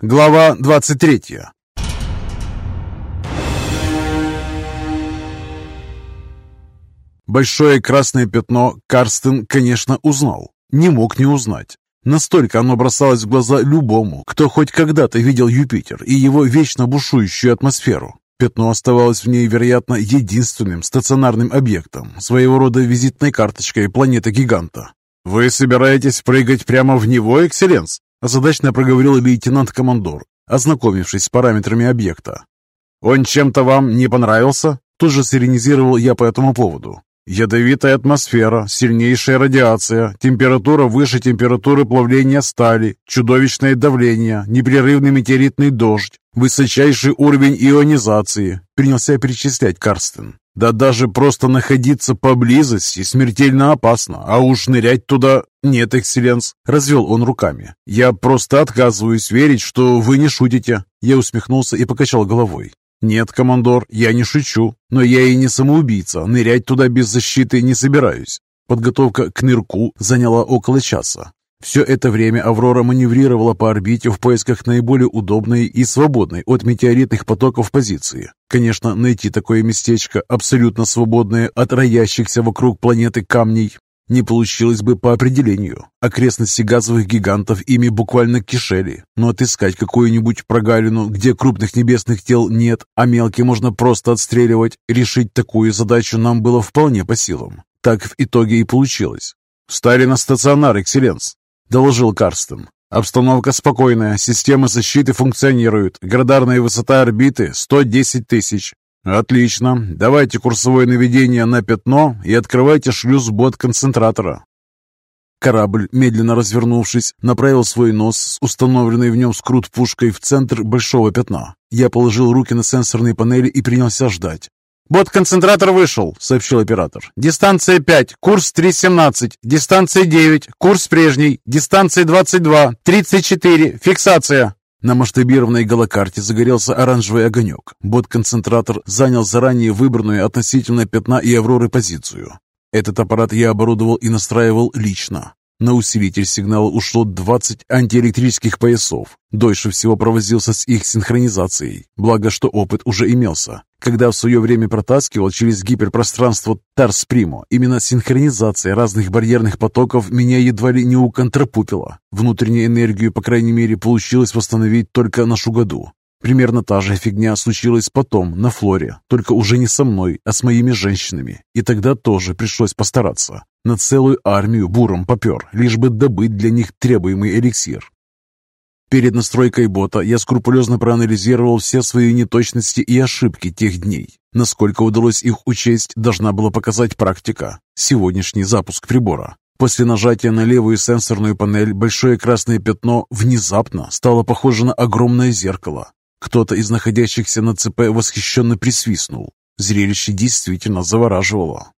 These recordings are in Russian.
Глава 23 Большое красное пятно Карстен, конечно, узнал. Не мог не узнать. Настолько оно бросалось в глаза любому, кто хоть когда-то видел Юпитер и его вечно бушующую атмосферу. Пятно оставалось в ней, вероятно, единственным стационарным объектом, своего рода визитной карточкой планеты-гиганта. «Вы собираетесь прыгать прямо в него, экселленс?» Озадачно проговорил лейтенант-командор, ознакомившись с параметрами объекта. «Он чем-то вам не понравился?» Тут же сиренизировал я по этому поводу. Ядовитая атмосфера, сильнейшая радиация, температура выше температуры плавления стали, чудовищное давление, непрерывный метеоритный дождь, высочайший уровень ионизации, принялся перечислять Карстен. Да даже просто находиться поблизости смертельно опасно, а уж нырять туда... Нет, экселленс, развел он руками. Я просто отказываюсь верить, что вы не шутите. Я усмехнулся и покачал головой. «Нет, командор, я не шучу, но я и не самоубийца, нырять туда без защиты не собираюсь». Подготовка к нырку заняла около часа. Все это время «Аврора» маневрировала по орбите в поисках наиболее удобной и свободной от метеоритных потоков позиции. Конечно, найти такое местечко, абсолютно свободное от роящихся вокруг планеты камней, не получилось бы по определению. Окрестности газовых гигантов ими буквально кишели. Но отыскать какую-нибудь прогалину, где крупных небесных тел нет, а мелкие можно просто отстреливать, решить такую задачу нам было вполне по силам. Так в итоге и получилось. «Встали на стационар, экселленс», — доложил Карстен. «Обстановка спокойная, системы защиты функционируют, градарная высота орбиты 110 тысяч, «Отлично. Давайте курсовое наведение на пятно и открывайте шлюз бот-концентратора». Корабль, медленно развернувшись, направил свой нос с установленной в нем скрут-пушкой в центр большого пятна. Я положил руки на сенсорные панели и принялся ждать. «Бот-концентратор вышел», — сообщил оператор. «Дистанция 5, курс 3.17, дистанция 9, курс прежний, дистанция 22, 34, фиксация». На масштабированной голокарте загорелся оранжевый огонек. Бот-концентратор занял заранее выбранную относительно пятна и авроры позицию. Этот аппарат я оборудовал и настраивал лично. На усилитель сигнала ушло 20 антиэлектрических поясов. Дольше всего провозился с их синхронизацией, благо что опыт уже имелся. Когда в свое время протаскивал через гиперпространство Тарс Примо, именно синхронизация разных барьерных потоков меня едва ли не уконтрапупила. Внутреннюю энергию, по крайней мере, получилось восстановить только на году. Примерно та же фигня случилась потом, на Флоре, только уже не со мной, а с моими женщинами. И тогда тоже пришлось постараться. На целую армию буром попер, лишь бы добыть для них требуемый эликсир. Перед настройкой бота я скрупулезно проанализировал все свои неточности и ошибки тех дней. Насколько удалось их учесть, должна была показать практика. Сегодняшний запуск прибора. После нажатия на левую сенсорную панель большое красное пятно внезапно стало похоже на огромное зеркало. Кто-то из находящихся на ЦП восхищенно присвистнул. Зрелище действительно завораживало.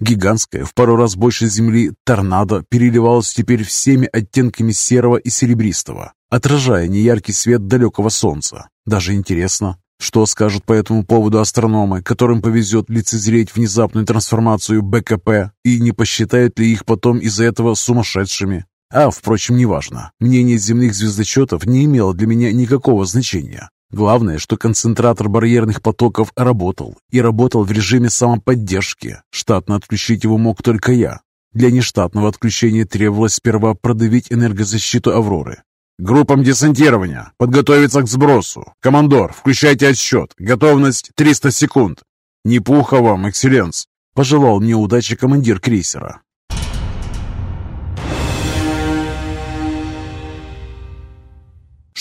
Гигантская, в пару раз больше Земли, торнадо переливалась теперь всеми оттенками серого и серебристого, отражая неяркий свет далекого солнца. Даже интересно, что скажут по этому поводу астрономы, которым повезет лицезреть внезапную трансформацию БКП, и не посчитают ли их потом из-за этого сумасшедшими? А, впрочем, неважно. Мнение земных звездочетов не имело для меня никакого значения. Главное, что концентратор барьерных потоков работал, и работал в режиме самоподдержки. Штатно отключить его мог только я. Для нештатного отключения требовалось сперва продавить энергозащиту «Авроры». «Группам десантирования! Подготовиться к сбросу! Командор, включайте отсчет! Готовность 300 секунд!» «Не пуха вам, экселленс!» – пожелал мне удачи командир крейсера.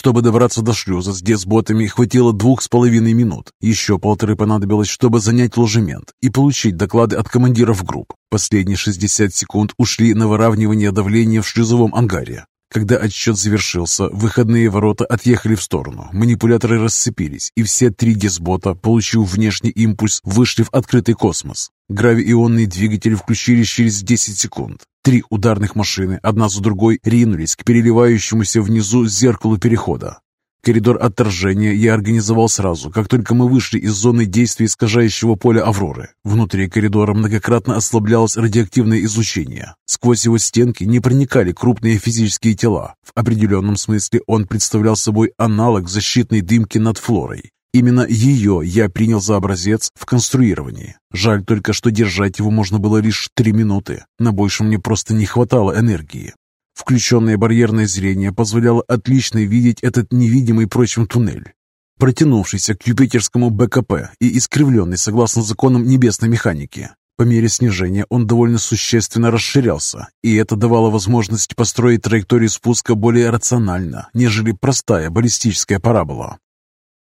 Чтобы добраться до шлюза с десботами, хватило двух с половиной минут. Еще полторы понадобилось, чтобы занять ложемент и получить доклады от командиров групп. Последние 60 секунд ушли на выравнивание давления в шлюзовом ангаре. Когда отсчет завершился, выходные ворота отъехали в сторону, манипуляторы расцепились, и все три дисбота, получив внешний импульс, вышли в открытый космос. Гравиионные двигатели включились через 10 секунд. Три ударных машины, одна за другой, ринулись к переливающемуся внизу зеркалу перехода. Коридор отторжения я организовал сразу, как только мы вышли из зоны действия искажающего поля Авроры. Внутри коридора многократно ослаблялось радиоактивное излучение. Сквозь его стенки не проникали крупные физические тела. В определенном смысле он представлял собой аналог защитной дымки над флорой. Именно ее я принял за образец в конструировании. Жаль только, что держать его можно было лишь три минуты. На больше мне просто не хватало энергии. Включенное барьерное зрение позволяло отлично видеть этот невидимый прочим туннель, протянувшийся к юпитерскому БКП и искривленный согласно законам небесной механики. По мере снижения он довольно существенно расширялся, и это давало возможность построить траекторию спуска более рационально, нежели простая баллистическая парабола.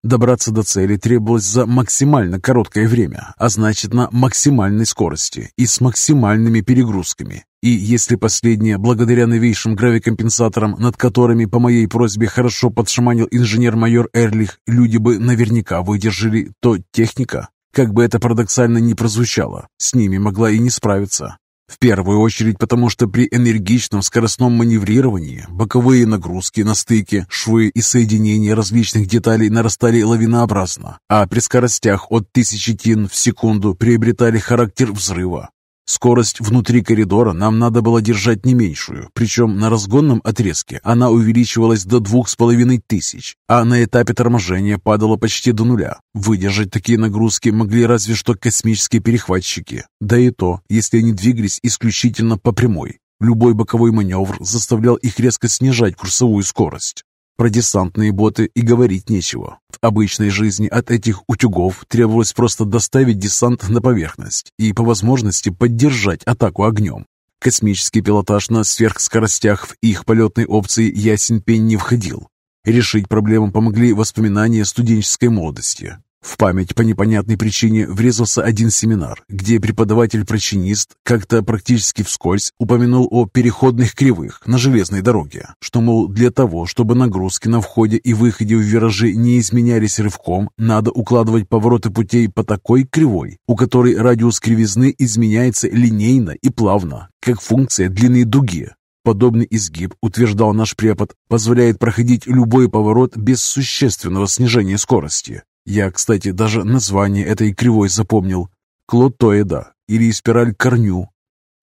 Добраться до цели требовалось за максимально короткое время, а значит на максимальной скорости и с максимальными перегрузками. И если последнее, благодаря новейшим гравикомпенсаторам, над которыми по моей просьбе хорошо подшаманил инженер-майор Эрлих, люди бы наверняка выдержали, то техника, как бы это парадоксально ни прозвучало, с ними могла и не справиться. В первую очередь потому, что при энергичном скоростном маневрировании боковые нагрузки на стыке, швы и соединения различных деталей нарастали лавинообразно, а при скоростях от тысячи тин в секунду приобретали характер взрыва. Скорость внутри коридора нам надо было держать не меньшую, причем на разгонном отрезке она увеличивалась до двух с половиной тысяч, а на этапе торможения падала почти до нуля. Выдержать такие нагрузки могли разве что космические перехватчики, да и то, если они двигались исключительно по прямой. Любой боковой маневр заставлял их резко снижать курсовую скорость. Про десантные боты и говорить нечего. В обычной жизни от этих утюгов требовалось просто доставить десант на поверхность и по возможности поддержать атаку огнем. Космический пилотаж на сверхскоростях в их полетной опции ясен пень не входил. Решить проблему помогли воспоминания студенческой молодости. В память по непонятной причине врезался один семинар, где преподаватель-прочинист как-то практически вскользь упомянул о переходных кривых на железной дороге, что, мол, для того, чтобы нагрузки на входе и выходе в виражи не изменялись рывком, надо укладывать повороты путей по такой кривой, у которой радиус кривизны изменяется линейно и плавно, как функция длины дуги. Подобный изгиб, утверждал наш препод, позволяет проходить любой поворот без существенного снижения скорости. Я, кстати, даже название этой кривой запомнил. Клотоида или спираль корню.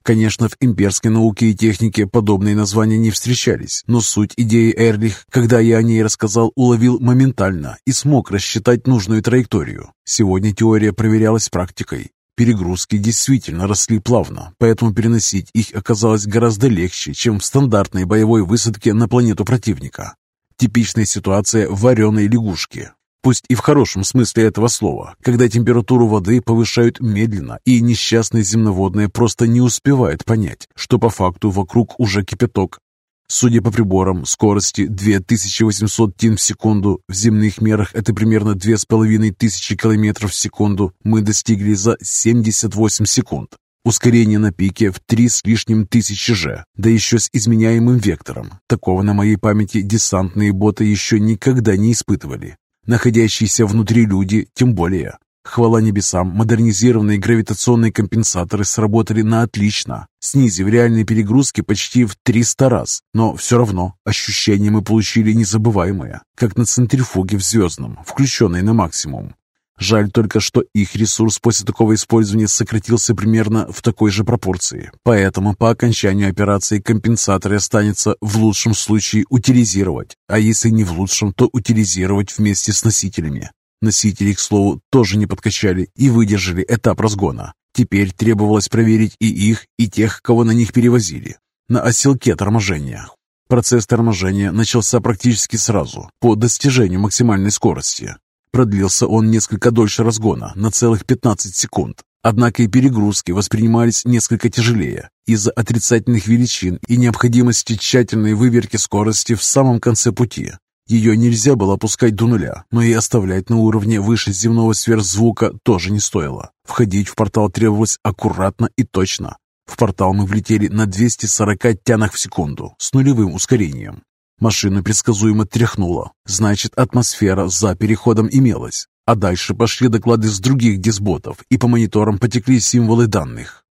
Конечно, в имперской науке и технике подобные названия не встречались, но суть идеи Эрлих, когда я о ней рассказал, уловил моментально и смог рассчитать нужную траекторию. Сегодня теория проверялась практикой. Перегрузки действительно росли плавно, поэтому переносить их оказалось гораздо легче, чем в стандартной боевой высадке на планету противника. Типичная ситуация вареной лягушки пусть и в хорошем смысле этого слова, когда температуру воды повышают медленно, и несчастные земноводные просто не успевают понять, что по факту вокруг уже кипяток. Судя по приборам, скорости 2800 тин в секунду, в земных мерах это примерно 2500 км в секунду, мы достигли за 78 секунд. Ускорение на пике в три с лишним тысячи же, да еще с изменяемым вектором. Такого на моей памяти десантные боты еще никогда не испытывали. Находящиеся внутри люди тем более. Хвала небесам, модернизированные гравитационные компенсаторы сработали на отлично, снизив реальные перегрузки почти в 300 раз. Но все равно ощущения мы получили незабываемые, как на центрифуге в звездном, включенной на максимум. Жаль только, что их ресурс после такого использования сократился примерно в такой же пропорции. Поэтому по окончанию операции компенсаторы останется в лучшем случае утилизировать, а если не в лучшем, то утилизировать вместе с носителями. Носители, к слову, тоже не подкачали и выдержали этап разгона. Теперь требовалось проверить и их, и тех, кого на них перевозили. На оселке торможения. Процесс торможения начался практически сразу, по достижению максимальной скорости. Продлился он несколько дольше разгона, на целых 15 секунд. Однако и перегрузки воспринимались несколько тяжелее из-за отрицательных величин и необходимости тщательной выверки скорости в самом конце пути. Ее нельзя было опускать до нуля, но и оставлять на уровне выше земного сверхзвука тоже не стоило. Входить в портал требовалось аккуратно и точно. В портал мы влетели на 240 тянах в секунду с нулевым ускорением. Машину предсказуемо тряхнуло. Значит, атмосфера за переходом имелась. А дальше пошли доклады с других дисботов, и по мониторам потекли символы данных.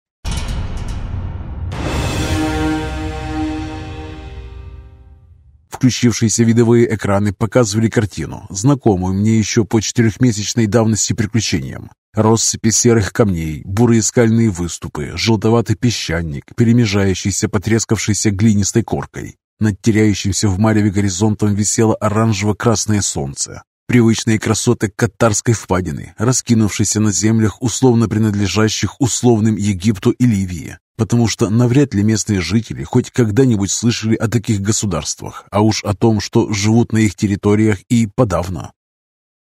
Включившиеся видовые экраны показывали картину, знакомую мне еще по четырехмесячной давности приключениям. Россыпи серых камней, бурые скальные выступы, желтоватый песчаник, перемежающийся потрескавшейся глинистой коркой. Над теряющимся в мареве горизонтом висело оранжево-красное солнце. Привычные красоты Катарской впадины, раскинувшейся на землях, условно принадлежащих условным Египту и Ливии, потому что навряд ли местные жители хоть когда-нибудь слышали о таких государствах, а уж о том, что живут на их территориях и подавно.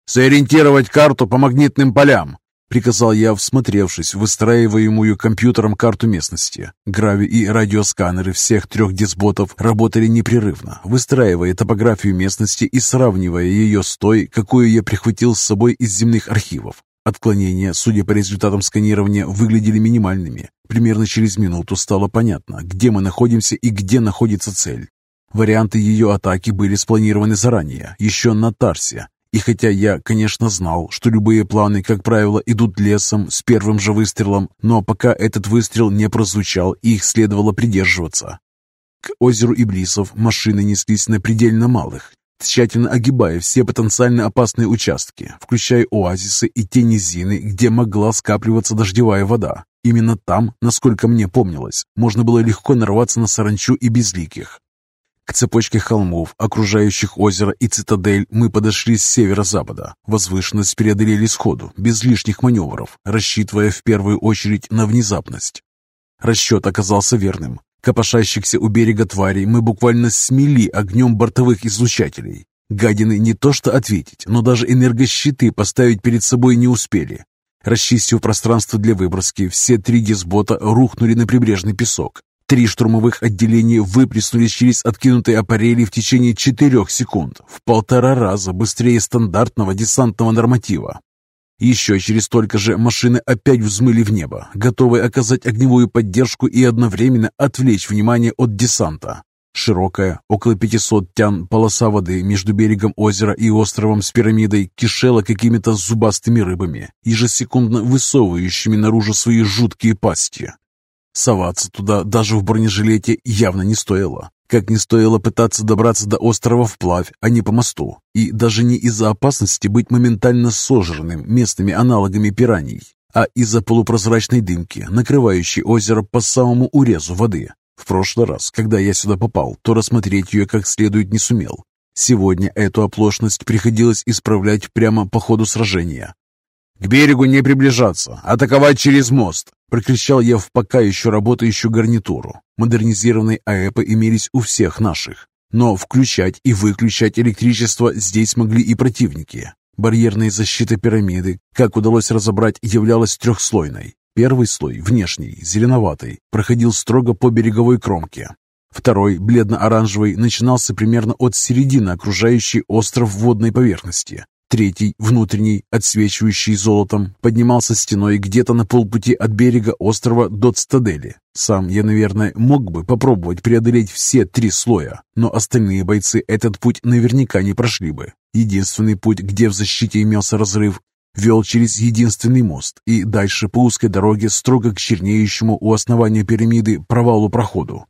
«Сориентировать карту по магнитным полям!» Приказал я, всмотревшись в выстраиваемую компьютером карту местности. Грави и радиосканеры всех трех дисботов работали непрерывно, выстраивая топографию местности и сравнивая ее с той, какую я прихватил с собой из земных архивов. Отклонения, судя по результатам сканирования, выглядели минимальными. Примерно через минуту стало понятно, где мы находимся и где находится цель. Варианты ее атаки были спланированы заранее, еще на Тарсе, и хотя я, конечно, знал, что любые планы, как правило, идут лесом с первым же выстрелом, но пока этот выстрел не прозвучал, их следовало придерживаться. К озеру Иблисов машины неслись на предельно малых, тщательно огибая все потенциально опасные участки, включая оазисы и те низины, где могла скапливаться дождевая вода. Именно там, насколько мне помнилось, можно было легко нарваться на саранчу и безликих. К цепочке холмов, окружающих озеро и цитадель, мы подошли с северо-запада. Возвышенность преодолели сходу, без лишних маневров, рассчитывая в первую очередь на внезапность. Расчет оказался верным. Копошащихся у берега тварей мы буквально смели огнем бортовых излучателей. Гадины не то что ответить, но даже энергощиты поставить перед собой не успели. Расчистив пространство для выброски, все три дисбота рухнули на прибрежный песок, Три штурмовых отделения выплеснулись через откинутые аппарели в течение четырех секунд, в полтора раза быстрее стандартного десантного норматива. Еще через столько же машины опять взмыли в небо, готовые оказать огневую поддержку и одновременно отвлечь внимание от десанта. Широкая, около 500 тян полоса воды между берегом озера и островом с пирамидой кишела какими-то зубастыми рыбами, ежесекундно высовывающими наружу свои жуткие пасти. Соваться туда даже в бронежилете явно не стоило. Как не стоило пытаться добраться до острова вплавь, а не по мосту. И даже не из-за опасности быть моментально сожранным местными аналогами пираний, а из-за полупрозрачной дымки, накрывающей озеро по самому урезу воды. В прошлый раз, когда я сюда попал, то рассмотреть ее как следует не сумел. Сегодня эту оплошность приходилось исправлять прямо по ходу сражения. «К берегу не приближаться, атаковать через мост!» Прокричал я в пока еще работающую гарнитуру. Модернизированные АЭПы имелись у всех наших. Но включать и выключать электричество здесь могли и противники. Барьерная защита пирамиды, как удалось разобрать, являлась трехслойной. Первый слой, внешний, зеленоватый, проходил строго по береговой кромке. Второй, бледно-оранжевый, начинался примерно от середины окружающей остров водной поверхности Третий, внутренний, отсвечивающий золотом, поднимался стеной где-то на полпути от берега острова до Цитадели. Сам я, наверное, мог бы попробовать преодолеть все три слоя, но остальные бойцы этот путь наверняка не прошли бы. Единственный путь, где в защите имелся разрыв, вел через единственный мост и дальше по узкой дороге строго к чернеющему у основания пирамиды провалу проходу.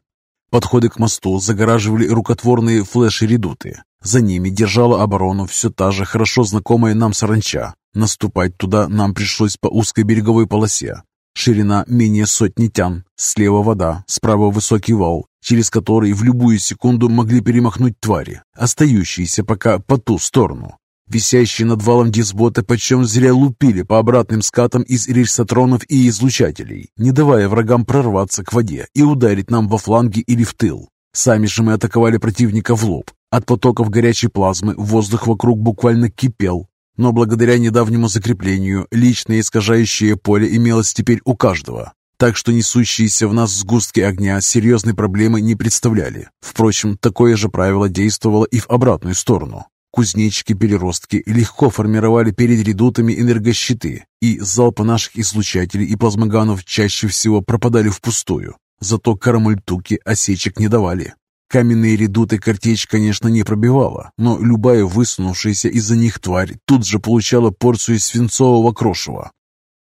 Подходы к мосту загораживали рукотворные флеши-редуты. За ними держала оборону все та же хорошо знакомая нам саранча. Наступать туда нам пришлось по узкой береговой полосе. Ширина менее сотни тян, слева вода, справа высокий вал, через который в любую секунду могли перемахнуть твари, остающиеся пока по ту сторону. Висящие над валом дисботы почем зря лупили по обратным скатам из рельсотронов и излучателей, не давая врагам прорваться к воде и ударить нам во фланги или в тыл. Сами же мы атаковали противника в лоб. От потоков горячей плазмы воздух вокруг буквально кипел. Но благодаря недавнему закреплению личное искажающее поле имелось теперь у каждого. Так что несущиеся в нас сгустки огня серьезной проблемы не представляли. Впрочем, такое же правило действовало и в обратную сторону. Кузнечики-переростки легко формировали перед редутами энергощиты, и залпы наших излучателей и плазмоганов чаще всего пропадали впустую. Зато карамультуки осечек не давали. Каменные редуты картечь, конечно, не пробивала, но любая высунувшаяся из-за них тварь тут же получала порцию свинцового крошева.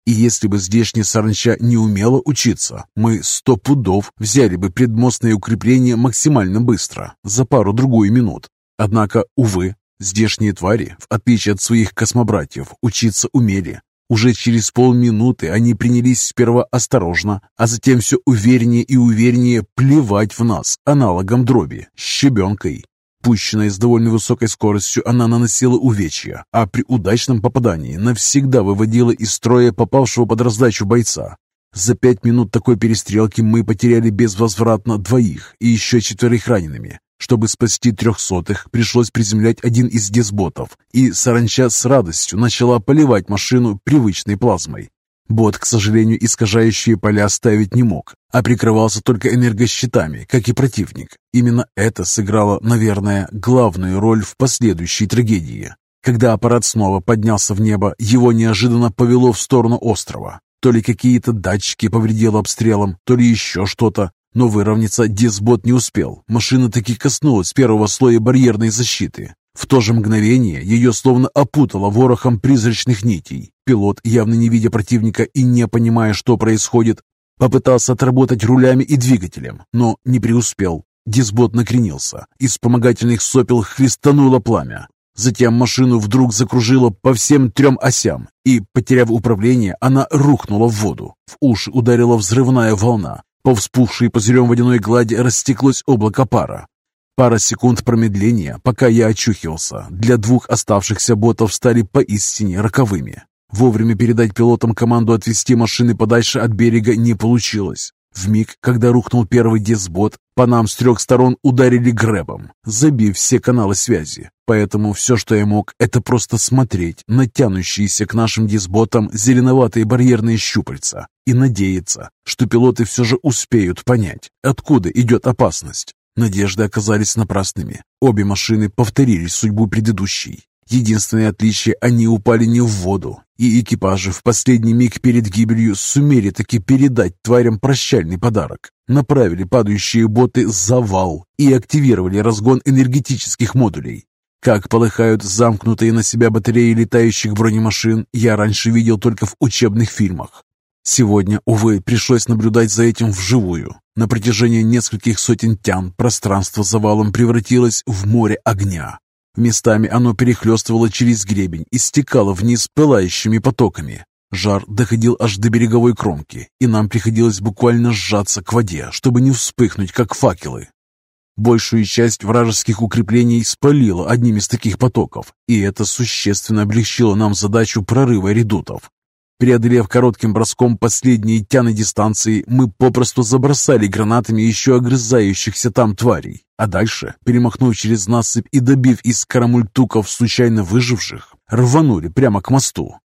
И если бы здешняя саранча не умела учиться, мы сто пудов взяли бы предмостное укрепление максимально быстро, за пару-другую минут. Однако, увы, здешние твари, в отличие от своих космобратьев, учиться умели. Уже через полминуты они принялись сперва осторожно, а затем все увереннее и увереннее плевать в нас аналогом дроби, щебенкой. Пущенная с довольно высокой скоростью, она наносила увечья, а при удачном попадании навсегда выводила из строя попавшего под раздачу бойца. За пять минут такой перестрелки мы потеряли безвозвратно двоих и еще четверых ранеными. Чтобы спасти трехсотых, пришлось приземлять один из десботов, и саранча с радостью начала поливать машину привычной плазмой. Бот, к сожалению, искажающие поля ставить не мог, а прикрывался только энергощитами, как и противник. Именно это сыграло, наверное, главную роль в последующей трагедии. Когда аппарат снова поднялся в небо, его неожиданно повело в сторону острова. То ли какие-то датчики повредило обстрелом, то ли еще что-то. Но выровняться Дисбот не успел. Машина таки коснулась первого слоя барьерной защиты. В то же мгновение ее словно опутало ворохом призрачных нитей. Пилот, явно не видя противника и не понимая, что происходит, попытался отработать рулями и двигателем, но не преуспел. Дисбот накренился, из вспомогательных сопел хлестануло пламя. Затем машину вдруг закружило по всем трем осям, и, потеряв управление, она рухнула в воду. В уши ударила взрывная волна. По вспухшей позырем водяной глади растеклось облако пара. Пара секунд промедления, пока я очухивался, для двух оставшихся ботов стали поистине роковыми. Вовремя передать пилотам команду отвести машины подальше от берега не получилось. В миг, когда рухнул первый дисбот, по нам с трех сторон ударили грэбом, забив все каналы связи. Поэтому все, что я мог, это просто смотреть на тянущиеся к нашим дисботам зеленоватые барьерные щупальца и надеяться, что пилоты все же успеют понять, откуда идет опасность. Надежды оказались напрасными. Обе машины повторили судьбу предыдущей. Единственное отличие – они упали не в воду, и экипажи в последний миг перед гибелью сумели таки передать тварям прощальный подарок. Направили падающие боты за вал и активировали разгон энергетических модулей. Как полыхают замкнутые на себя батареи летающих бронемашин, я раньше видел только в учебных фильмах. Сегодня, увы, пришлось наблюдать за этим вживую. На протяжении нескольких сотен тян пространство за валом превратилось в море огня. Местами оно перехлестывало через гребень и стекало вниз пылающими потоками. Жар доходил аж до береговой кромки, и нам приходилось буквально сжаться к воде, чтобы не вспыхнуть, как факелы. Большую часть вражеских укреплений спалило одним из таких потоков, и это существенно облегчило нам задачу прорыва редутов. Преодолев коротким броском последние тяны дистанции, мы попросту забросали гранатами еще огрызающихся там тварей. А дальше, перемахнув через насыпь и добив из карамультуков случайно выживших, рванули прямо к мосту.